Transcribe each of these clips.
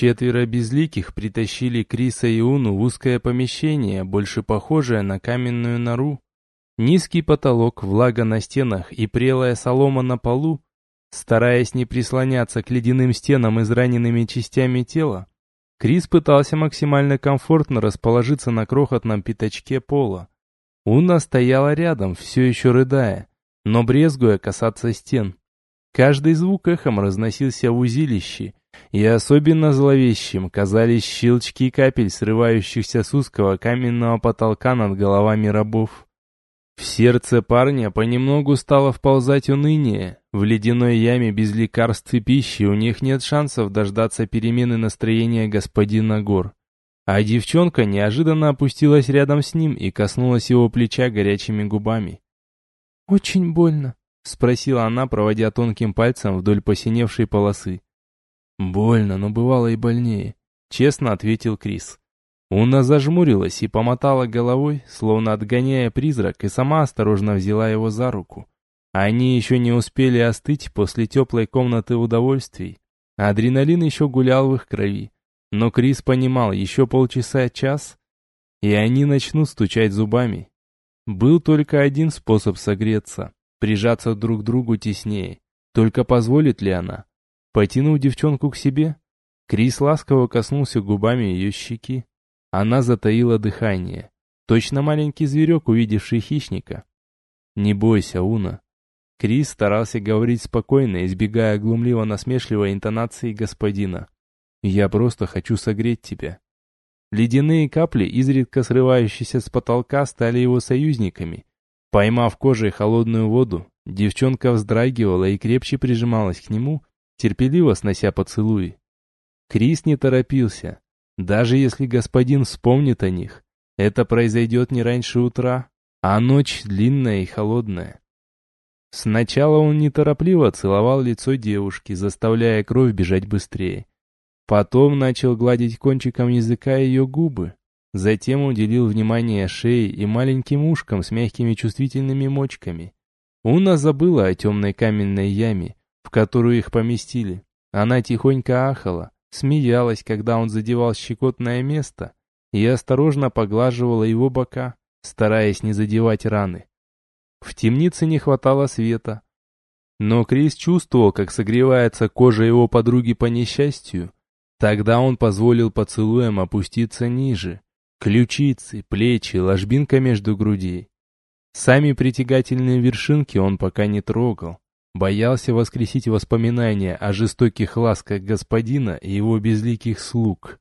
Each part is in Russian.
Четверо безликих притащили Криса и Уну в узкое помещение, больше похожее на каменную нору. Низкий потолок, влага на стенах и прелая солома на полу, стараясь не прислоняться к ледяным стенам израненными частями тела, Крис пытался максимально комфортно расположиться на крохотном пятачке пола. Уна стояла рядом, все еще рыдая, но брезгуя касаться стен. Каждый звук эхом разносился в узилище, и особенно зловещим казались щелчки капель, срывающихся с узкого каменного потолка над головами рабов. В сердце парня понемногу стало вползать уныние. В ледяной яме без лекарств и пищи у них нет шансов дождаться перемены настроения господина Гор. А девчонка неожиданно опустилась рядом с ним и коснулась его плеча горячими губами. «Очень больно», — спросила она, проводя тонким пальцем вдоль посиневшей полосы. «Больно, но бывало и больнее», — честно ответил Крис. Уна зажмурилась и помотала головой, словно отгоняя призрак, и сама осторожно взяла его за руку. Они еще не успели остыть после теплой комнаты удовольствий. Адреналин еще гулял в их крови. Но Крис понимал, еще полчаса-час, и они начнут стучать зубами. Был только один способ согреться, прижаться друг к другу теснее. Только позволит ли она? Потянув девчонку к себе, Крис ласково коснулся губами ее щеки. Она затаила дыхание. Точно маленький зверек, увидевший хищника. «Не бойся, Уна». Крис старался говорить спокойно, избегая глумливо-насмешливой интонации господина. «Я просто хочу согреть тебя». Ледяные капли, изредка срывающиеся с потолка, стали его союзниками. Поймав кожей холодную воду, девчонка вздрагивала и крепче прижималась к нему, терпеливо снося поцелуи. Крис не торопился. Даже если господин вспомнит о них, это произойдет не раньше утра, а ночь длинная и холодная. Сначала он неторопливо целовал лицо девушки, заставляя кровь бежать быстрее. Потом начал гладить кончиком языка ее губы. Затем уделил внимание шее и маленьким ушкам с мягкими чувствительными мочками. Уна забыла о темной каменной яме, в которую их поместили. Она тихонько ахала, смеялась, когда он задевал щекотное место, и осторожно поглаживала его бока, стараясь не задевать раны. В темнице не хватало света. Но Крис чувствовал, как согревается кожа его подруги по несчастью. Тогда он позволил поцелуям опуститься ниже. Ключицы, плечи, ложбинка между грудей. Сами притягательные вершинки он пока не трогал. Боялся воскресить воспоминания о жестоких ласках господина и его безликих слуг.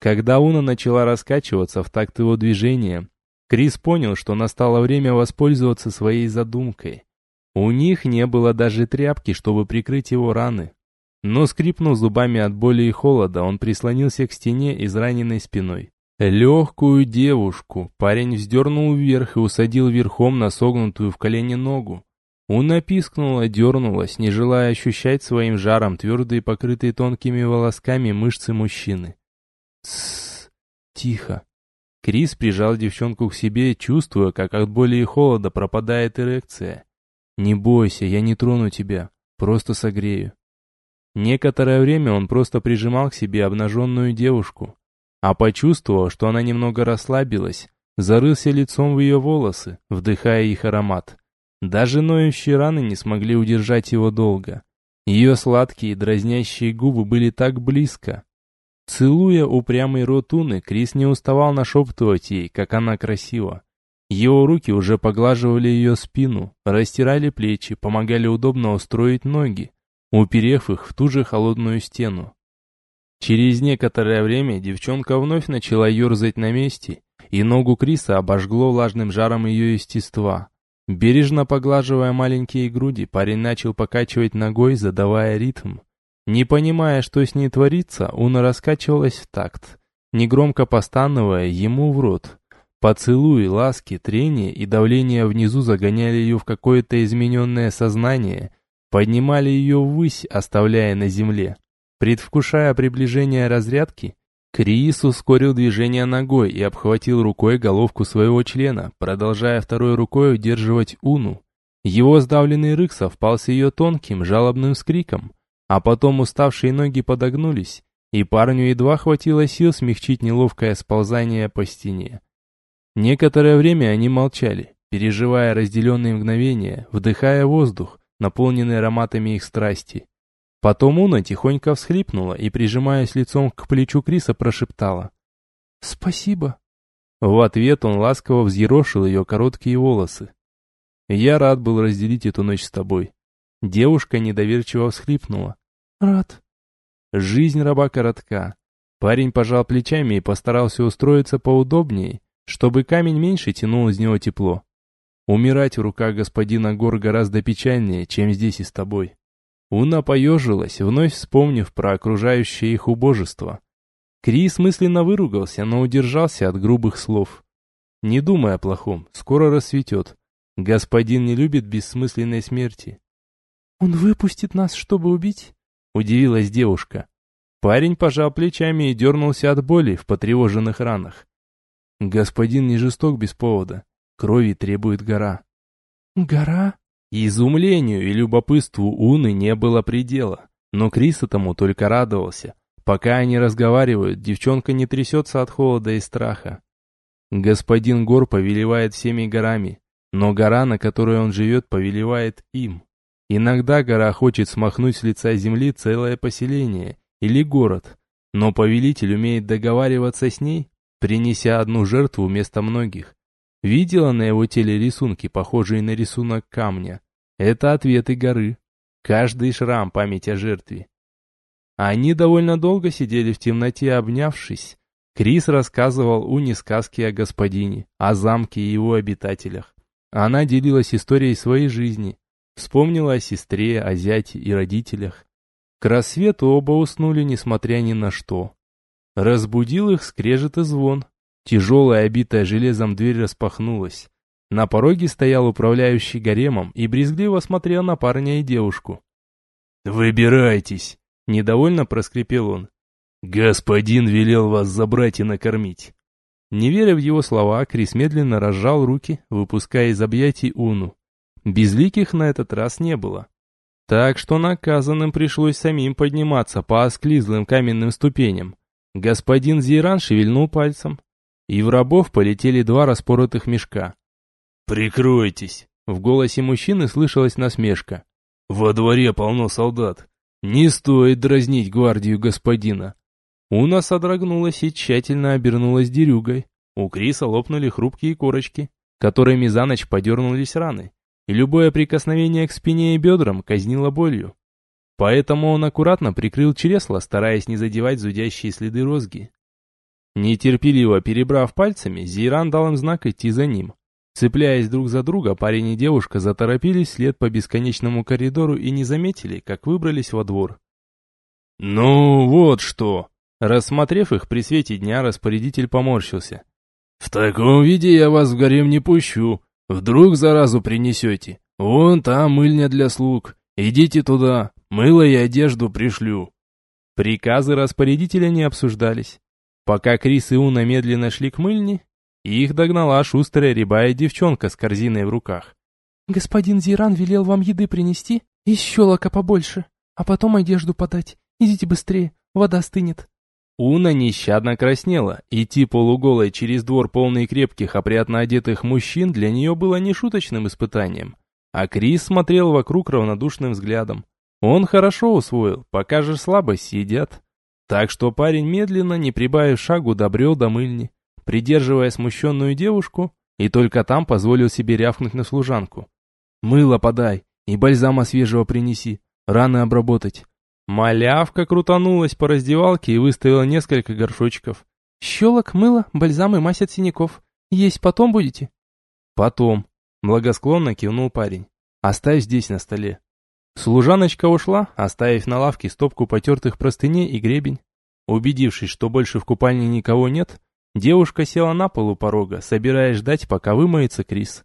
Когда Уна начала раскачиваться в такт его движения, Крис понял, что настало время воспользоваться своей задумкой. У них не было даже тряпки, чтобы прикрыть его раны. Но скрипнув зубами от боли и холода, он прислонился к стене израненной спиной. Легкую девушку парень вздернул вверх и усадил верхом на согнутую в колене ногу. Уна пискнула, дернулась, не желая ощущать своим жаром твердые, покрытые тонкими волосками мышцы мужчины. Тссс, тихо. Крис прижал девчонку к себе, чувствуя, как от боли и холода пропадает эрекция. «Не бойся, я не трону тебя, просто согрею». Некоторое время он просто прижимал к себе обнаженную девушку, а почувствовав, что она немного расслабилась, зарылся лицом в ее волосы, вдыхая их аромат. Даже ноющие раны не смогли удержать его долго. Ее сладкие дразнящие губы были так близко. Целуя упрямый рот Уны, Крис не уставал нашептывать ей, как она красива. Его руки уже поглаживали ее спину, растирали плечи, помогали удобно устроить ноги, уперев их в ту же холодную стену. Через некоторое время девчонка вновь начала ерзать на месте, и ногу Криса обожгло влажным жаром ее естества. Бережно поглаживая маленькие груди, парень начал покачивать ногой, задавая ритм. Не понимая, что с ней творится, Уна раскачивалась в такт, негромко постановая ему в рот. Поцелуи, ласки, трение и давление внизу загоняли ее в какое-то измененное сознание, поднимали ее ввысь, оставляя на земле. Предвкушая приближение разрядки, Крис ускорил движение ногой и обхватил рукой головку своего члена, продолжая второй рукой удерживать Уну. Его сдавленный рык совпал с ее тонким, жалобным скриком, а потом уставшие ноги подогнулись, и парню едва хватило сил смягчить неловкое сползание по стене. Некоторое время они молчали, переживая разделенные мгновения, вдыхая воздух, наполненный ароматами их страсти. Потом Уна тихонько всхлипнула и, прижимаясь лицом к плечу Криса, прошептала. «Спасибо». В ответ он ласково взъерошил ее короткие волосы. «Я рад был разделить эту ночь с тобой». Девушка недоверчиво всхлипнула. «Рад». Жизнь раба коротка. Парень пожал плечами и постарался устроиться поудобнее, чтобы камень меньше тянул из него тепло. Умирать в руках господина Гор гораздо печальнее, чем здесь и с тобой. Уна поежилась, вновь вспомнив про окружающее их убожество. Крис мысленно выругался, но удержался от грубых слов. Не думай о плохом, скоро рассветет. Господин не любит бессмысленной смерти. «Он выпустит нас, чтобы убить?» — удивилась девушка. Парень пожал плечами и дернулся от боли в потревоженных ранах. Господин не жесток без повода. Крови требует гора. «Гора?» Изумлению и любопытству Уны не было предела, но Крис этому только радовался. Пока они разговаривают, девчонка не трясется от холода и страха. Господин Гор повелевает всеми горами, но гора, на которой он живет, повелевает им. Иногда гора хочет смахнуть с лица земли целое поселение или город, но повелитель умеет договариваться с ней, принеся одну жертву вместо многих. Видела на его теле рисунки, похожие на рисунок камня. Это ответы горы. Каждый шрам – память о жертве. Они довольно долго сидели в темноте, обнявшись. Крис рассказывал Уни сказки о господине, о замке и его обитателях. Она делилась историей своей жизни, вспомнила о сестре, о зяте и родителях. К рассвету оба уснули, несмотря ни на что. Разбудил их скрежет и звон. Тяжелая, обитая железом дверь распахнулась. На пороге стоял управляющий гаремом и брезгливо смотрел на парня и девушку. «Выбирайтесь!» — недовольно проскрипел он. «Господин велел вас забрать и накормить». Не веря в его слова, Крис медленно разжал руки, выпуская из объятий Уну. Безликих на этот раз не было. Так что наказанным пришлось самим подниматься по осклизлым каменным ступеням. Господин Зейран шевельнул пальцем, и в рабов полетели два распоротых мешка. «Прикройтесь!» В голосе мужчины слышалась насмешка. «Во дворе полно солдат. Не стоит дразнить гвардию господина». Уна содрогнулась и тщательно обернулась дерюгой. У Криса лопнули хрупкие корочки, которыми за ночь подернулись раны, и любое прикосновение к спине и бедрам казнило болью. Поэтому он аккуратно прикрыл чресло, стараясь не задевать зудящие следы розги. Нетерпеливо перебрав пальцами, Зейран дал им знак идти за ним. Цепляясь друг за друга, парень и девушка заторопились вслед по бесконечному коридору и не заметили, как выбрались во двор. «Ну, вот что!» Рассмотрев их при свете дня, распорядитель поморщился. «В таком виде я вас в гарем не пущу. Вдруг заразу принесете. Вон там мыльня для слуг. Идите туда, мыло и одежду пришлю». Приказы распорядителя не обсуждались. Пока Крис и Уна медленно шли к мыльне, их догнала шустрая рябая девчонка с корзиной в руках. «Господин Зиран велел вам еды принести и щелока побольше, а потом одежду подать. Идите быстрее, вода стынет». Уна нещадно краснела. Идти полуголой через двор полный крепких, опрятно одетых мужчин для нее было нешуточным испытанием. А Крис смотрел вокруг равнодушным взглядом. Он хорошо усвоил, пока же слабость едят. Так что парень медленно, не прибавив шагу, добрел до мыльни, придерживая смущенную девушку, и только там позволил себе рявкнуть на служанку. «Мыло подай и бальзама свежего принеси, раны обработать». Малявка крутанулась по раздевалке и выставила несколько горшочков. «Щелок, мыло, бальзам и мазь синяков. Есть потом будете?» «Потом», — благосклонно кивнул парень. «Оставь здесь на столе». Служаночка ушла, оставив на лавке стопку потертых простыней и гребень. Убедившись, что больше в купальне никого нет, девушка села на полу порога, собираясь ждать, пока вымоется Крис.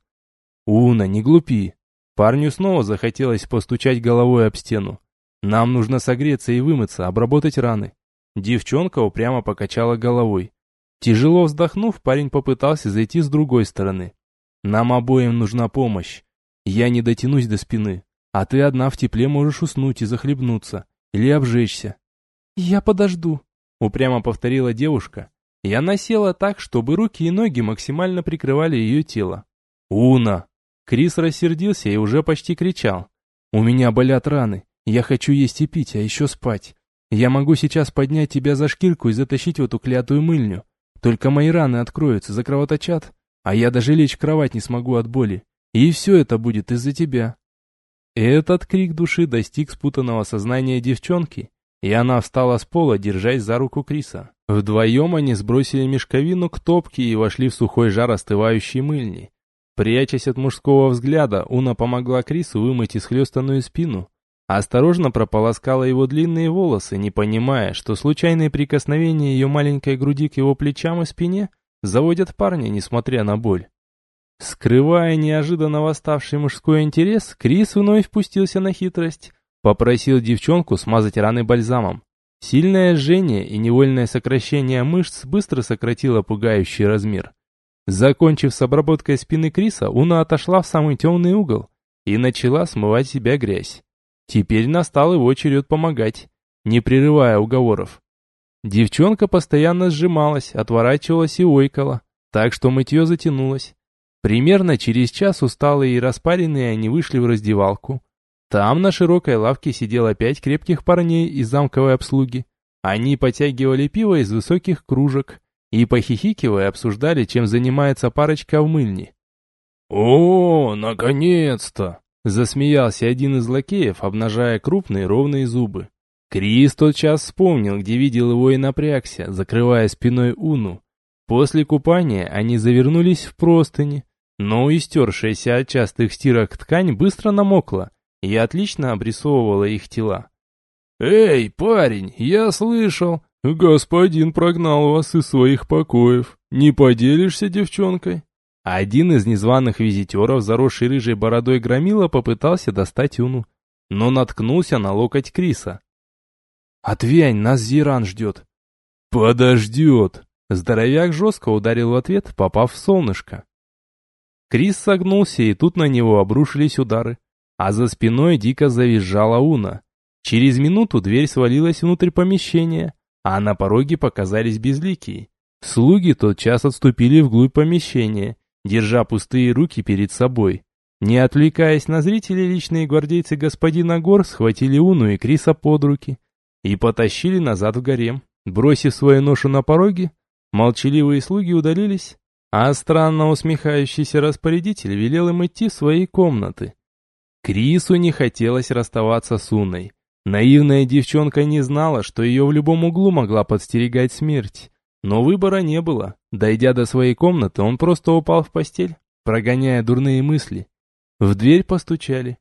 «Уна, не глупи!» Парню снова захотелось постучать головой об стену. «Нам нужно согреться и вымыться, обработать раны». Девчонка упрямо покачала головой. Тяжело вздохнув, парень попытался зайти с другой стороны. «Нам обоим нужна помощь. Я не дотянусь до спины. А ты одна в тепле можешь уснуть и захлебнуться. Или обжечься. Я подожду. упрямо повторила девушка. И она села так, чтобы руки и ноги максимально прикрывали ее тело. «Уна!» Крис рассердился и уже почти кричал. «У меня болят раны. Я хочу есть и пить, а еще спать. Я могу сейчас поднять тебя за шкирку и затащить в эту клятую мыльню. Только мои раны откроются, закровоточат, а я даже лечь в кровать не смогу от боли. И все это будет из-за тебя». Этот крик души достиг спутанного сознания девчонки, и она встала с пола, держась за руку Криса. Вдвоем они сбросили мешковину к топке и вошли в сухой жар остывающей мыльни. Прячась от мужского взгляда, Уна помогла Крису вымыть исхлестанную спину, осторожно прополоскала его длинные волосы, не понимая, что случайные прикосновения ее маленькой груди к его плечам и спине заводят парня, несмотря на боль. Скрывая неожиданно восставший мужской интерес, Крис вновь впустился на хитрость. Попросил девчонку смазать раны бальзамом. Сильное жжение и невольное сокращение мышц быстро сократило пугающий размер. Закончив с обработкой спины Криса, Уна отошла в самый темный угол и начала смывать себя грязь. Теперь настал его черед помогать, не прерывая уговоров. Девчонка постоянно сжималась, отворачивалась и ойкала, так что мытье затянулось. Примерно через час усталые и распаренные они вышли в раздевалку. Там на широкой лавке сидело пять крепких парней из замковой обслуги. Они потягивали пиво из высоких кружек и, похихикивая, обсуждали, чем занимается парочка в мыльне. «О, наконец-то!» — засмеялся один из лакеев, обнажая крупные ровные зубы. Крис тотчас вспомнил, где видел его и напрягся, закрывая спиной Уну. После купания они завернулись в простыни, но истершаяся от частых стирок ткань быстро намокла и отлично обрисовывала их тела. «Эй, парень, я слышал, господин прогнал вас из своих покоев. Не поделишься девчонкой?» Один из незваных визитеров, заросший рыжей бородой громила, попытался достать Уну, но наткнулся на локоть Криса. «Отвянь, нас Зиран ждет». «Подождет!» Здоровяк жестко ударил в ответ, попав в солнышко. Крис согнулся, и тут на него обрушились удары. А за спиной дико завизжала Уна. Через минуту дверь свалилась внутрь помещения, а на пороге показались безликие. Слуги тотчас отступили вглубь помещения, держа пустые руки перед собой. Не отвлекаясь на зрителей, личные гвардейцы господина Гор схватили Уну и Криса под руки и потащили назад в гарем. Бросив свою ношу на пороге, молчаливые слуги удалились, а странно усмехающийся распорядитель велел им идти в свои комнаты. Крису не хотелось расставаться с Уной. Наивная девчонка не знала, что ее в любом углу могла подстерегать смерть. Но выбора не было. Дойдя до своей комнаты, он просто упал в постель, прогоняя дурные мысли. В дверь постучали.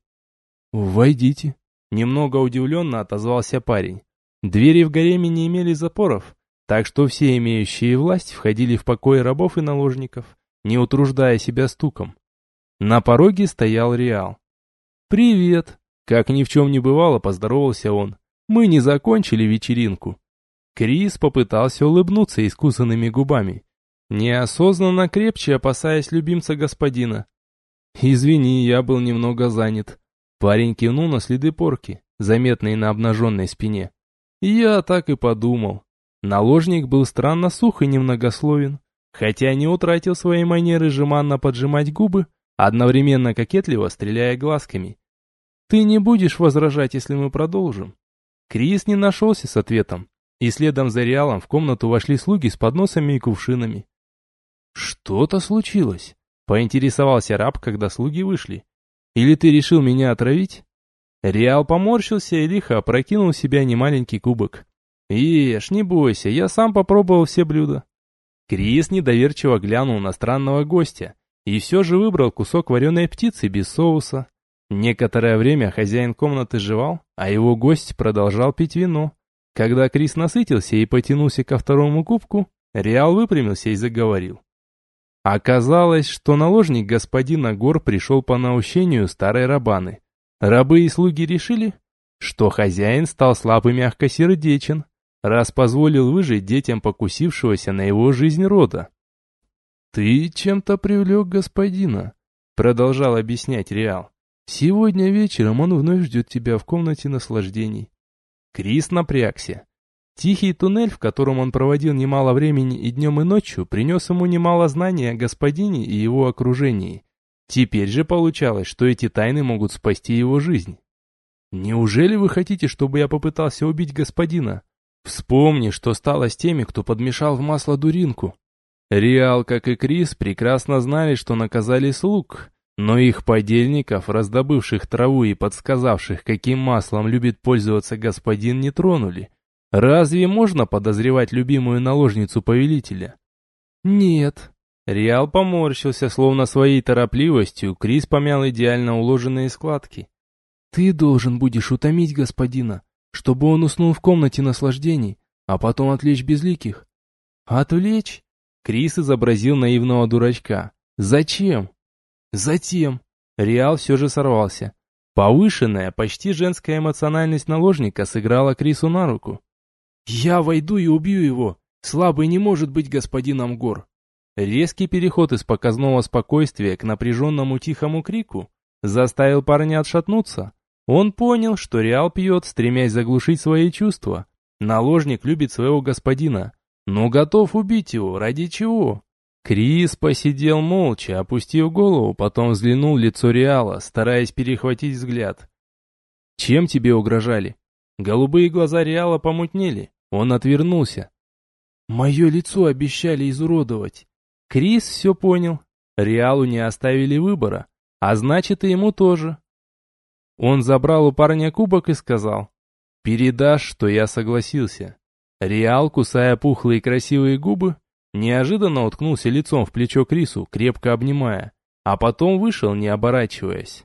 «Войдите», — немного удивленно отозвался парень. Двери в гареме не имели запоров, так что все имеющие власть входили в покои рабов и наложников, не утруждая себя стуком. На пороге стоял Реал. «Привет!» Как ни в чем не бывало, поздоровался он. «Мы не закончили вечеринку». Крис попытался улыбнуться искусанными губами, неосознанно крепче опасаясь любимца господина. «Извини, я был немного занят». Парень кивнул на следы порки, заметные на обнаженной спине. «Я так и подумал. Наложник был странно сух и немногословен, хотя не утратил своей манеры жеманно поджимать губы, одновременно кокетливо стреляя глазками. «Ты не будешь возражать, если мы продолжим?» Крис не нашелся с ответом, и следом за Реалом в комнату вошли слуги с подносами и кувшинами. «Что-то случилось?» — поинтересовался раб, когда слуги вышли. «Или ты решил меня отравить?» Реал поморщился и лихо опрокинул в себя немаленький кубок. «Ешь, не бойся, я сам попробовал все блюда». Крис недоверчиво глянул на странного гостя и все же выбрал кусок вареной птицы без соуса. Некоторое время хозяин комнаты жевал, а его гость продолжал пить вино. Когда Крис насытился и потянулся ко второму кубку, Реал выпрямился и заговорил. Оказалось, что наложник господина Гор пришел по наущению старой рабаны. Рабы и слуги решили, что хозяин стал слаб и мягкосердечен, раз позволил выжить детям покусившегося на его жизнь рода. «Ты чем-то привлек господина», — продолжал объяснять Реал. «Сегодня вечером он вновь ждет тебя в комнате наслаждений». Крис напрягся. Тихий туннель, в котором он проводил немало времени и днем, и ночью, принес ему немало знаний о господине и его окружении. Теперь же получалось, что эти тайны могут спасти его жизнь. «Неужели вы хотите, чтобы я попытался убить господина? Вспомни, что стало с теми, кто подмешал в масло дуринку». Реал, как и Крис, прекрасно знали, что наказали слуг, но их подельников, раздобывших траву и подсказавших, каким маслом любит пользоваться господин, не тронули. Разве можно подозревать любимую наложницу повелителя? Нет. Реал поморщился, словно своей торопливостью, Крис помял идеально уложенные складки. Ты должен будешь утомить господина, чтобы он уснул в комнате наслаждений, а потом отвлечь безликих. Отвлечь? Крис изобразил наивного дурачка. Зачем? Затем. Реал все же сорвался. Повышенная, почти женская эмоциональность наложника сыграла Крису на руку. «Я войду и убью его. Слабый не может быть господином гор». Резкий переход из показного спокойствия к напряженному тихому крику заставил парня отшатнуться. Он понял, что Реал пьет, стремясь заглушить свои чувства. Наложник любит своего господина, но готов убить его, ради чего? Крис посидел молча, опустив голову, потом взглянул в лицо Реала, стараясь перехватить взгляд. «Чем тебе угрожали?» Голубые глаза Реала помутнели. Он отвернулся. «Мое лицо обещали изуродовать». Крис все понял. Реалу не оставили выбора, а значит и ему тоже. Он забрал у парня кубок и сказал, «Передашь, что я согласился». Реал, кусая пухлые красивые губы, неожиданно уткнулся лицом в плечо Крису, крепко обнимая, а потом вышел, не оборачиваясь.